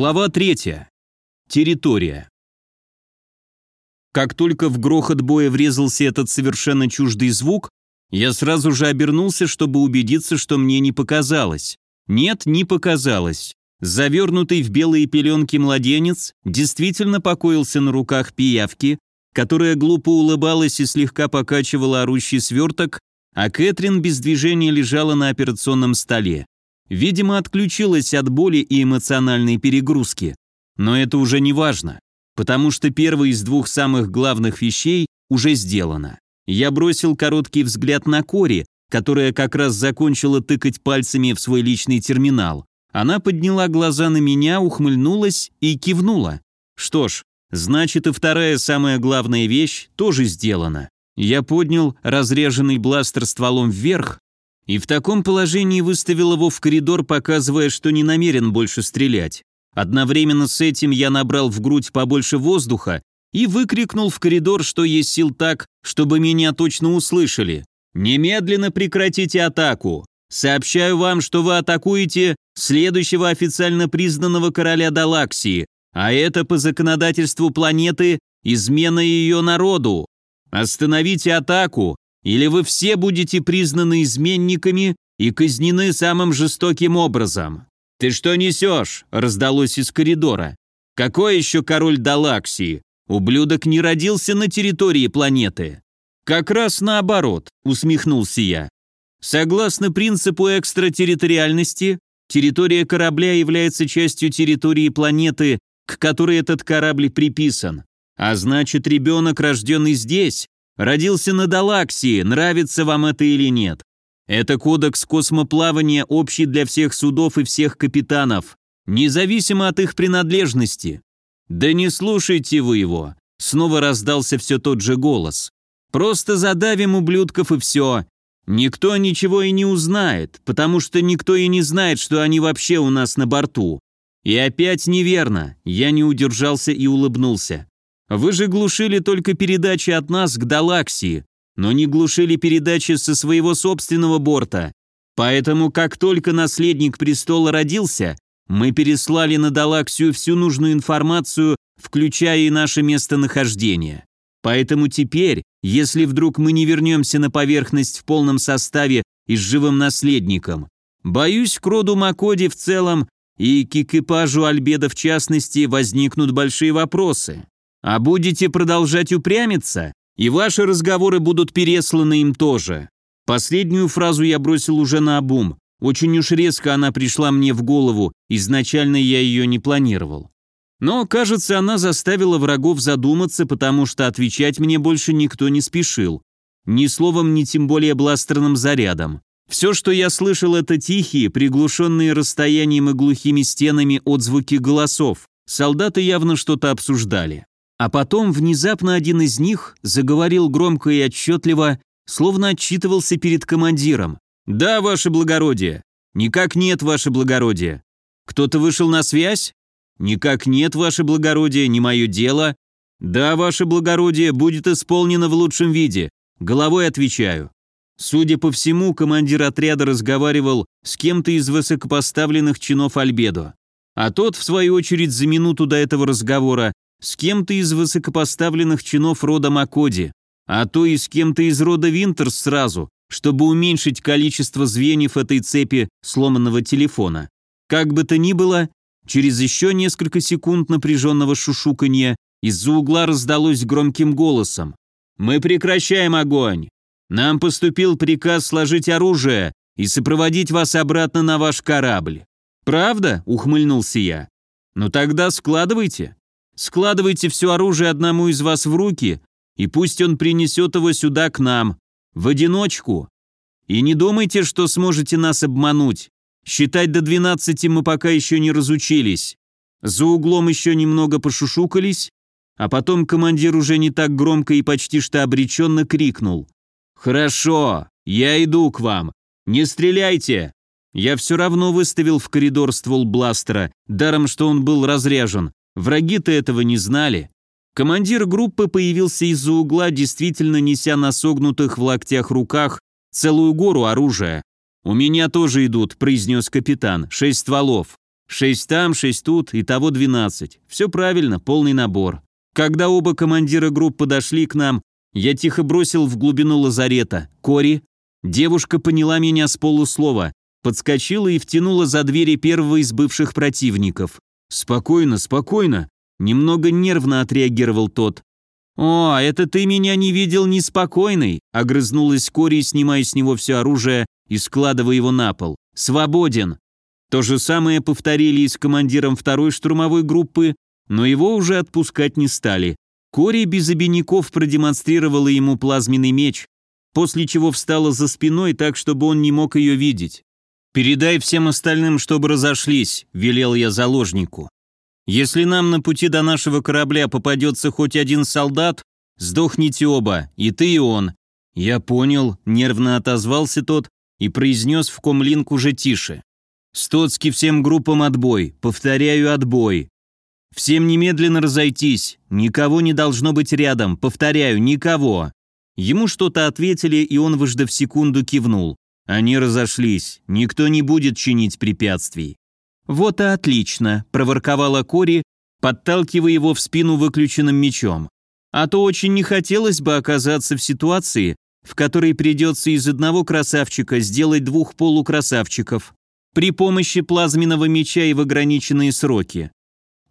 Глава 3. Территория. Как только в грохот боя врезался этот совершенно чуждый звук, я сразу же обернулся, чтобы убедиться, что мне не показалось. Нет, не показалось. Завернутый в белые пеленки младенец действительно покоился на руках пиявки, которая глупо улыбалась и слегка покачивала орущий сверток, а Кэтрин без движения лежала на операционном столе. Видимо, отключилась от боли и эмоциональной перегрузки. Но это уже не важно, потому что первая из двух самых главных вещей уже сделана. Я бросил короткий взгляд на Кори, которая как раз закончила тыкать пальцами в свой личный терминал. Она подняла глаза на меня, ухмыльнулась и кивнула. Что ж, значит и вторая самая главная вещь тоже сделана. Я поднял разреженный бластер стволом вверх и в таком положении выставил его в коридор, показывая, что не намерен больше стрелять. Одновременно с этим я набрал в грудь побольше воздуха и выкрикнул в коридор, что есть сил так, чтобы меня точно услышали. «Немедленно прекратите атаку! Сообщаю вам, что вы атакуете следующего официально признанного короля Далаксии, а это по законодательству планеты измена ее народу. Остановите атаку, или вы все будете признаны изменниками и казнены самым жестоким образом. «Ты что несешь?» – раздалось из коридора. «Какой еще король Далаксии? Ублюдок не родился на территории планеты». «Как раз наоборот», – усмехнулся я. Согласно принципу экстратерриториальности, территория корабля является частью территории планеты, к которой этот корабль приписан. А значит, ребенок, рожденный здесь, Родился на Далаксии, нравится вам это или нет. Это кодекс космоплавания общий для всех судов и всех капитанов, независимо от их принадлежности. Да не слушайте вы его. Снова раздался все тот же голос. Просто задавим ублюдков и все. Никто ничего и не узнает, потому что никто и не знает, что они вообще у нас на борту. И опять неверно. Я не удержался и улыбнулся. Вы же глушили только передачи от нас к Далаксии, но не глушили передачи со своего собственного борта. Поэтому, как только наследник престола родился, мы переслали на Далаксию всю нужную информацию, включая и наше местонахождение. Поэтому теперь, если вдруг мы не вернемся на поверхность в полном составе и с живым наследником, боюсь, к роду Макоди в целом и к экипажу Альбеда в частности возникнут большие вопросы. А будете продолжать упрямиться, и ваши разговоры будут пересланы им тоже. Последнюю фразу я бросил уже на обум. Очень уж резко она пришла мне в голову, изначально я ее не планировал. Но, кажется, она заставила врагов задуматься, потому что отвечать мне больше никто не спешил. Ни словом, ни тем более бластерным зарядом. Все, что я слышал, это тихие, приглушенные расстоянием и глухими стенами отзвуки голосов. Солдаты явно что-то обсуждали. А потом внезапно один из них заговорил громко и отчетливо, словно отчитывался перед командиром. «Да, ваше благородие». «Никак нет, ваше благородие». «Кто-то вышел на связь?» «Никак нет, ваше благородие, не мое дело». «Да, ваше благородие, будет исполнено в лучшем виде. Головой отвечаю». Судя по всему, командир отряда разговаривал с кем-то из высокопоставленных чинов Альбедо. А тот, в свою очередь, за минуту до этого разговора с кем-то из высокопоставленных чинов рода Макоди, а то и с кем-то из рода Винтерс сразу, чтобы уменьшить количество звеньев этой цепи сломанного телефона. Как бы то ни было, через еще несколько секунд напряженного шушуканья из-за угла раздалось громким голосом. «Мы прекращаем огонь! Нам поступил приказ сложить оружие и сопроводить вас обратно на ваш корабль». «Правда?» — ухмыльнулся я. «Ну тогда складывайте. Складывайте все оружие одному из вас в руки, и пусть он принесет его сюда к нам, в одиночку. И не думайте, что сможете нас обмануть. Считать до 12 мы пока еще не разучились. За углом еще немного пошушукались, а потом командир уже не так громко и почти что обреченно крикнул. «Хорошо, я иду к вам. Не стреляйте!» Я все равно выставил в коридор ствол бластера, даром что он был разряжен, Враги-то этого не знали. Командир группы появился из-за угла, действительно неся на согнутых в локтях руках целую гору оружия. «У меня тоже идут», — произнес капитан, — «шесть стволов». Шесть там, шесть тут, и того двенадцать. Все правильно, полный набор. Когда оба командира групп подошли к нам, я тихо бросил в глубину лазарета. «Кори?» Девушка поняла меня с полуслова, подскочила и втянула за двери первого из бывших противников. «Спокойно, спокойно», — немного нервно отреагировал тот. «О, это ты меня не видел неспокойный», — огрызнулась Кори, снимая с него все оружие и складывая его на пол. «Свободен». То же самое повторили и с командиром второй штурмовой группы, но его уже отпускать не стали. Кори без обиняков продемонстрировала ему плазменный меч, после чего встала за спиной так, чтобы он не мог ее видеть. «Передай всем остальным, чтобы разошлись», — велел я заложнику. «Если нам на пути до нашего корабля попадется хоть один солдат, сдохните оба, и ты, и он». «Я понял», — нервно отозвался тот и произнес в комлинк уже тише. «Стоцки всем группам отбой, повторяю, отбой. Всем немедленно разойтись, никого не должно быть рядом, повторяю, никого». Ему что-то ответили, и он, выждав секунду, кивнул. Они разошлись, никто не будет чинить препятствий. «Вот и отлично», – проворковала Кори, подталкивая его в спину выключенным мечом. «А то очень не хотелось бы оказаться в ситуации, в которой придется из одного красавчика сделать двух полукрасавчиков при помощи плазменного меча и в ограниченные сроки.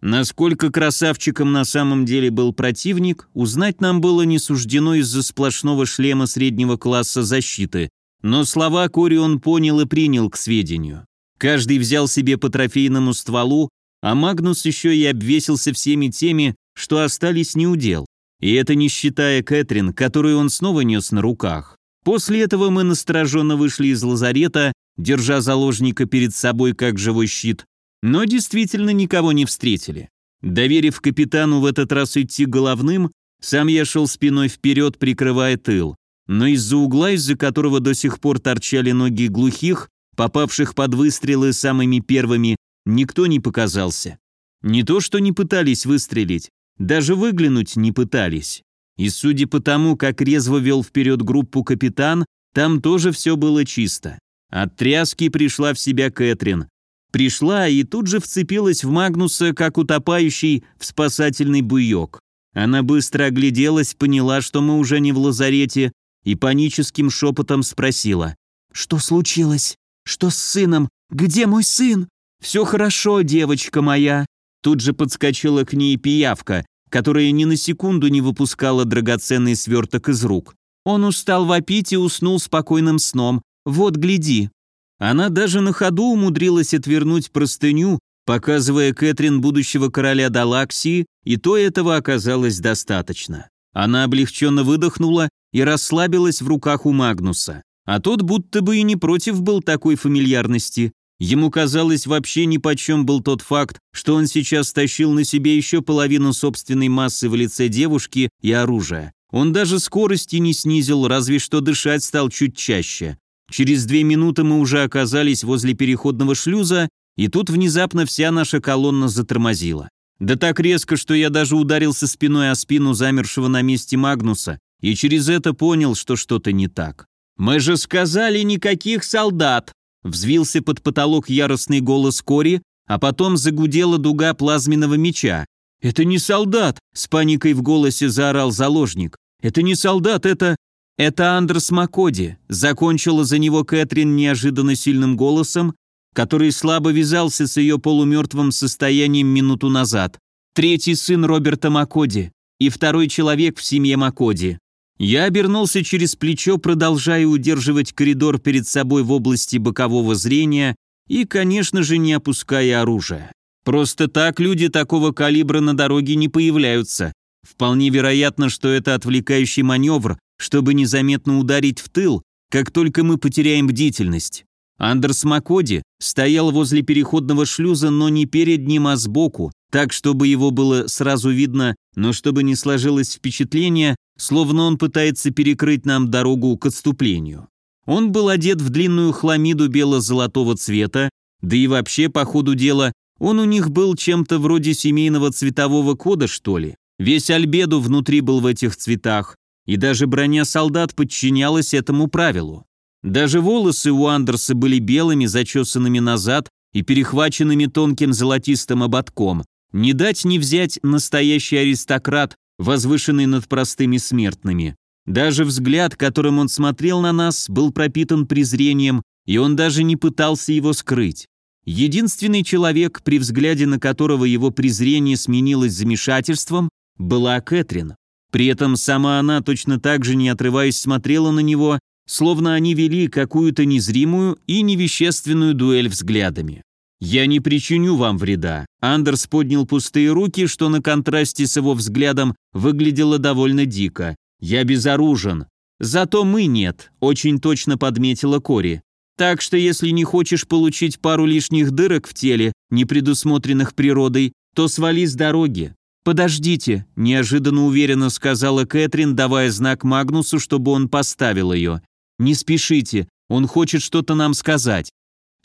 Насколько красавчиком на самом деле был противник, узнать нам было не суждено из-за сплошного шлема среднего класса защиты, но слова Кори он понял и принял к сведению. Каждый взял себе по трофейному стволу, а Магнус еще и обвесился всеми теми, что остались неудел. И это не считая Кэтрин, которую он снова нес на руках. После этого мы настороженно вышли из лазарета, держа заложника перед собой как живой щит, но действительно никого не встретили. Доверив капитану в этот раз идти головным, сам я шел спиной вперед, прикрывая тыл но из-за угла, из-за которого до сих пор торчали ноги глухих, попавших под выстрелы самыми первыми, никто не показался. Не то, что не пытались выстрелить, даже выглянуть не пытались. И судя по тому, как резво вел вперед группу капитан, там тоже все было чисто. От тряски пришла в себя Кэтрин. Пришла и тут же вцепилась в Магнуса, как утопающий в спасательный буйок. Она быстро огляделась, поняла, что мы уже не в лазарете, и паническим шепотом спросила. «Что случилось? Что с сыном? Где мой сын?» «Все хорошо, девочка моя». Тут же подскочила к ней пиявка, которая ни на секунду не выпускала драгоценный сверток из рук. Он устал вопить и уснул спокойным сном. Вот, гляди. Она даже на ходу умудрилась отвернуть простыню, показывая Кэтрин будущего короля Далаксии, и то этого оказалось достаточно. Она облегченно выдохнула и расслабилась в руках у Магнуса. А тот будто бы и не против был такой фамильярности. Ему казалось вообще нипочем был тот факт, что он сейчас тащил на себе еще половину собственной массы в лице девушки и оружия. Он даже скорости не снизил, разве что дышать стал чуть чаще. Через две минуты мы уже оказались возле переходного шлюза, и тут внезапно вся наша колонна затормозила. Да так резко, что я даже ударился спиной о спину замершего на месте Магнуса, и через это понял, что что-то не так. «Мы же сказали, никаких солдат!» Взвился под потолок яростный голос Кори, а потом загудела дуга плазменного меча. «Это не солдат!» — с паникой в голосе заорал заложник. «Это не солдат, это...» «Это Андрес Макоди», — закончила за него Кэтрин неожиданно сильным голосом, который слабо вязался с ее полумертвым состоянием минуту назад. Третий сын Роберта Макоди и второй человек в семье Макоди. Я обернулся через плечо, продолжая удерживать коридор перед собой в области бокового зрения и, конечно же, не опуская оружие. Просто так люди такого калибра на дороге не появляются. Вполне вероятно, что это отвлекающий маневр, чтобы незаметно ударить в тыл, как только мы потеряем бдительность. Андерс Макоди стоял возле переходного шлюза, но не перед ним, а сбоку, так, чтобы его было сразу видно, но чтобы не сложилось впечатление, словно он пытается перекрыть нам дорогу к отступлению. Он был одет в длинную хламиду бело-золотого цвета, да и вообще, по ходу дела, он у них был чем-то вроде семейного цветового кода, что ли. Весь альбеду внутри был в этих цветах, и даже броня солдат подчинялась этому правилу. Даже волосы у Андерса были белыми, зачесанными назад, и перехваченными тонким золотистым ободком. Не дать не взять настоящий аристократ, возвышенный над простыми смертными. Даже взгляд, которым он смотрел на нас, был пропитан презрением, и он даже не пытался его скрыть. Единственный человек, при взгляде на которого его презрение сменилось замешательством, была Кэтрин. При этом сама она точно так же, не отрываясь, смотрела на него, словно они вели какую-то незримую и невещественную дуэль взглядами. «Я не причиню вам вреда». Андерс поднял пустые руки, что на контрасте с его взглядом выглядело довольно дико. «Я безоружен». «Зато мы нет», — очень точно подметила Кори. «Так что если не хочешь получить пару лишних дырок в теле, не предусмотренных природой, то свали с дороги. «Подождите», – неожиданно уверенно сказала Кэтрин, давая знак Магнусу, чтобы он поставил ее. «Не спешите, он хочет что-то нам сказать».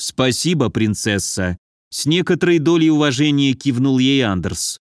«Спасибо, принцесса», – с некоторой долей уважения кивнул ей Андерс.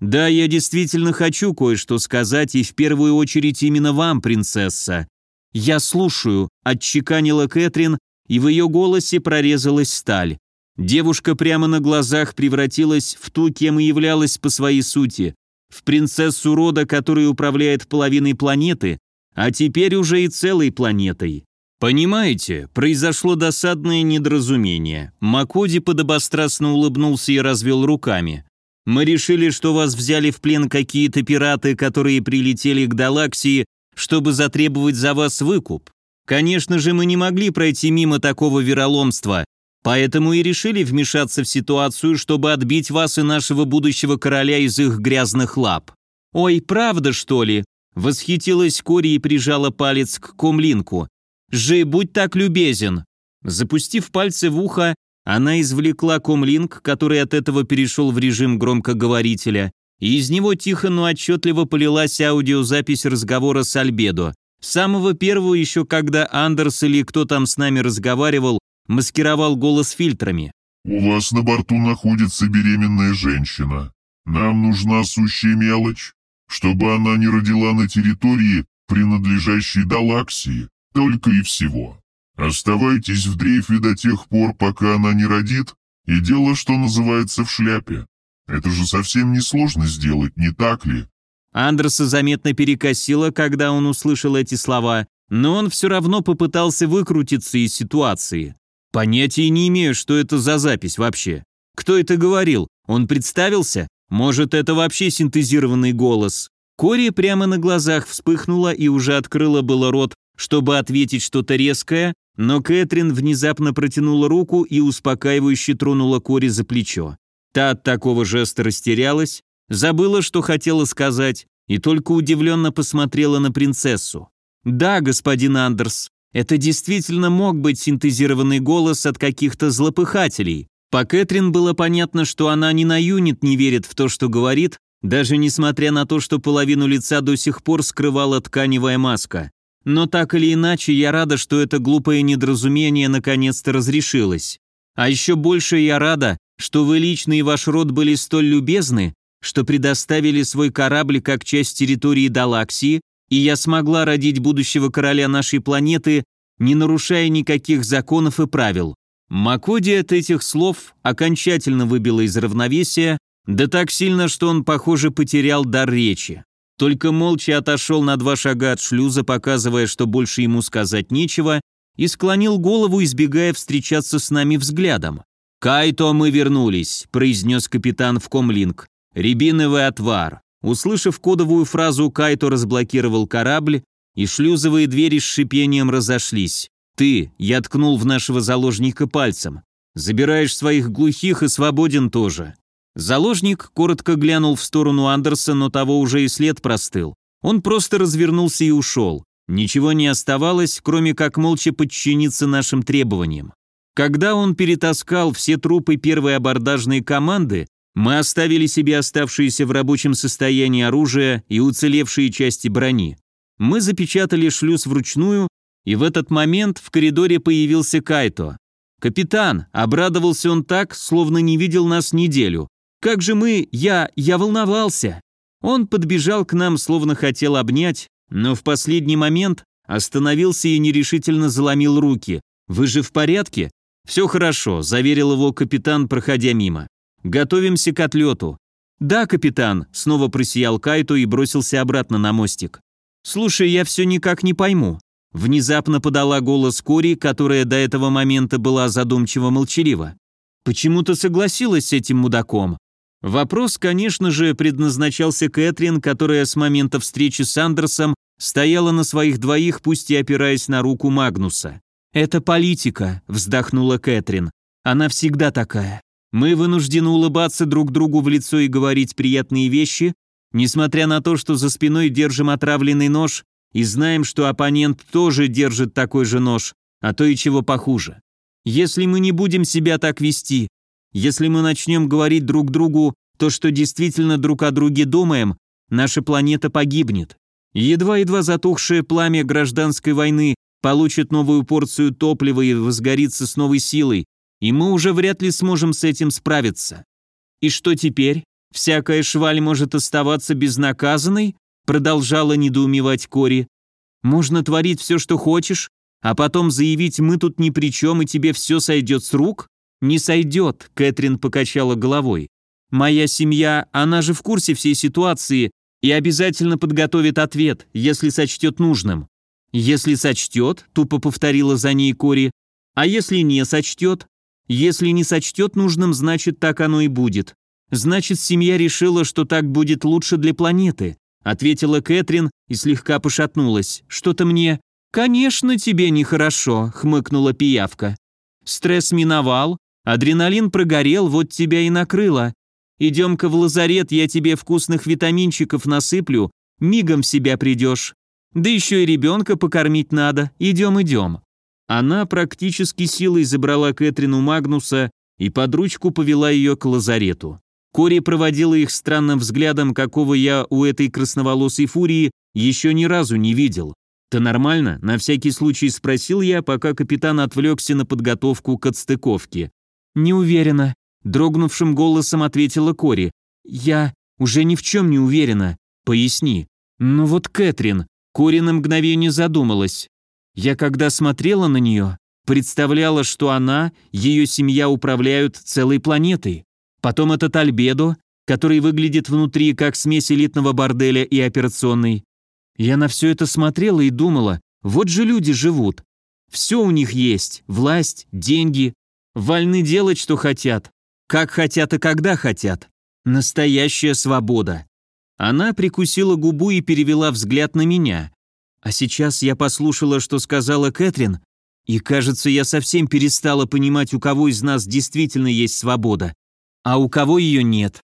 «Да, я действительно хочу кое-что сказать, и в первую очередь именно вам, принцесса». «Я слушаю», – отчеканила Кэтрин, и в ее голосе прорезалась сталь. Девушка прямо на глазах превратилась в ту, кем и являлась по своей сути, в принцессу рода, который управляет половиной планеты, а теперь уже и целой планетой. Понимаете, произошло досадное недоразумение. Макоди подобострастно улыбнулся и развел руками. Мы решили, что вас взяли в плен какие-то пираты, которые прилетели к Галаксии, чтобы затребовать за вас выкуп. Конечно же, мы не могли пройти мимо такого вероломства, Поэтому и решили вмешаться в ситуацию, чтобы отбить вас и нашего будущего короля из их грязных лап. Ой, правда, что ли? Восхитилась Кори и прижала палец к комлинку. «Жи, будь так любезен!» Запустив пальцы в ухо, она извлекла комлинк, который от этого перешел в режим громкоговорителя, и из него тихо, но отчетливо полилась аудиозапись разговора с Альбедо. Самого первого еще, когда Андерс или кто там с нами разговаривал, маскировал голос фильтрами. «У вас на борту находится беременная женщина. Нам нужна сущая мелочь, чтобы она не родила на территории, принадлежащей Далаксии, только и всего. Оставайтесь в дрейфе до тех пор, пока она не родит, и дело, что называется, в шляпе. Это же совсем несложно сделать, не так ли?» Андерса заметно перекосило, когда он услышал эти слова, но он все равно попытался выкрутиться из ситуации. Понятия не имею, что это за запись вообще. Кто это говорил? Он представился? Может, это вообще синтезированный голос? Кори прямо на глазах вспыхнула и уже открыла было рот, чтобы ответить что-то резкое, но Кэтрин внезапно протянула руку и успокаивающе тронула Кори за плечо. Та от такого жеста растерялась, забыла, что хотела сказать, и только удивленно посмотрела на принцессу. «Да, господин Андерс, это действительно мог быть синтезированный голос от каких-то злопыхателей. По Кэтрин было понятно, что она ни на юнит не верит в то, что говорит, даже несмотря на то, что половину лица до сих пор скрывала тканевая маска. Но так или иначе, я рада, что это глупое недоразумение наконец-то разрешилось. А еще больше я рада, что вы лично и ваш род были столь любезны, что предоставили свой корабль как часть территории Далаксии, и я смогла родить будущего короля нашей планеты, не нарушая никаких законов и правил. Макоди от этих слов окончательно выбило из равновесия, да так сильно, что он, похоже, потерял дар речи. Только молча отошел на два шага от шлюза, показывая, что больше ему сказать нечего, и склонил голову, избегая встречаться с нами взглядом. «Кайто, мы вернулись», – произнес капитан в комлинг. «Рябиновый отвар. Услышав кодовую фразу, Кайто разблокировал корабль, и шлюзовые двери с шипением разошлись. «Ты», — я ткнул в нашего заложника пальцем, — «забираешь своих глухих и свободен тоже». Заложник коротко глянул в сторону Андерса, но того уже и след простыл. Он просто развернулся и ушел. Ничего не оставалось, кроме как молча подчиниться нашим требованиям. Когда он перетаскал все трупы первой абордажной команды, мы оставили себе оставшиеся в рабочем состоянии оружие и уцелевшие части брони. Мы запечатали шлюз вручную, и в этот момент в коридоре появился Кайто. «Капитан!» – обрадовался он так, словно не видел нас неделю. «Как же мы... Я... Я волновался!» Он подбежал к нам, словно хотел обнять, но в последний момент остановился и нерешительно заломил руки. «Вы же в порядке?» «Все хорошо», – заверил его капитан, проходя мимо. «Готовимся к отлету». «Да, капитан», – снова просиял Кайто и бросился обратно на мостик. «Слушай, я все никак не пойму». Внезапно подала голос Кори, которая до этого момента была задумчиво молчалива. «Почему ты согласилась с этим мудаком?» Вопрос, конечно же, предназначался Кэтрин, которая с момента встречи с Андерсом стояла на своих двоих, пусть и опираясь на руку Магнуса. «Это политика», — вздохнула Кэтрин. «Она всегда такая. Мы вынуждены улыбаться друг другу в лицо и говорить приятные вещи, несмотря на то, что за спиной держим отравленный нож и знаем, что оппонент тоже держит такой же нож, а то и чего похуже. Если мы не будем себя так вести, если мы начнем говорить друг другу то, что действительно друг о друге думаем, наша планета погибнет. Едва-едва затухшее пламя гражданской войны получит новую порцию топлива и возгорится с новой силой, и мы уже вряд ли сможем с этим справиться. И что теперь? Всякая шваль может оставаться безнаказанной? Продолжала недоумевать Кори. Можно творить все, что хочешь, а потом заявить «мы тут ни при чем, и тебе все сойдет с рук»? Не сойдет, Кэтрин покачала головой. Моя семья, она же в курсе всей ситуации и обязательно подготовит ответ, если сочтет нужным. «Если сочтет», — тупо повторила за ней Кори, «а если не сочтет?» «Если не сочтет нужным, значит, так оно и будет. Значит, семья решила, что так будет лучше для планеты», ответила Кэтрин и слегка пошатнулась. «Что-то мне...» «Конечно, тебе нехорошо», — хмыкнула пиявка. «Стресс миновал, адреналин прогорел, вот тебя и накрыло. Идем-ка в лазарет, я тебе вкусных витаминчиков насыплю, мигом в себя придешь. Да еще и ребенка покормить надо. Идем, идем». Она практически силой забрала Кэтрину Магнуса и под ручку повела ее к лазарету. Кори проводила их странным взглядом, какого я у этой красноволосой фурии еще ни разу не видел. «Ты нормально?» – на всякий случай спросил я, пока капитан отвлекся на подготовку к отстыковке. «Не уверена», – дрогнувшим голосом ответила Кори. «Я уже ни в чем не уверена. Поясни». «Ну вот Кэтрин, Кори на мгновение задумалась. Я когда смотрела на нее, представляла, что она, ее семья управляют целой планетой. Потом этот Альбедо, который выглядит внутри как смесь элитного борделя и операционной. Я на все это смотрела и думала, вот же люди живут. Все у них есть, власть, деньги, вольны делать, что хотят, как хотят и когда хотят. Настоящая свобода. Она прикусила губу и перевела взгляд на меня. А сейчас я послушала, что сказала Кэтрин, и, кажется, я совсем перестала понимать, у кого из нас действительно есть свобода, а у кого ее нет.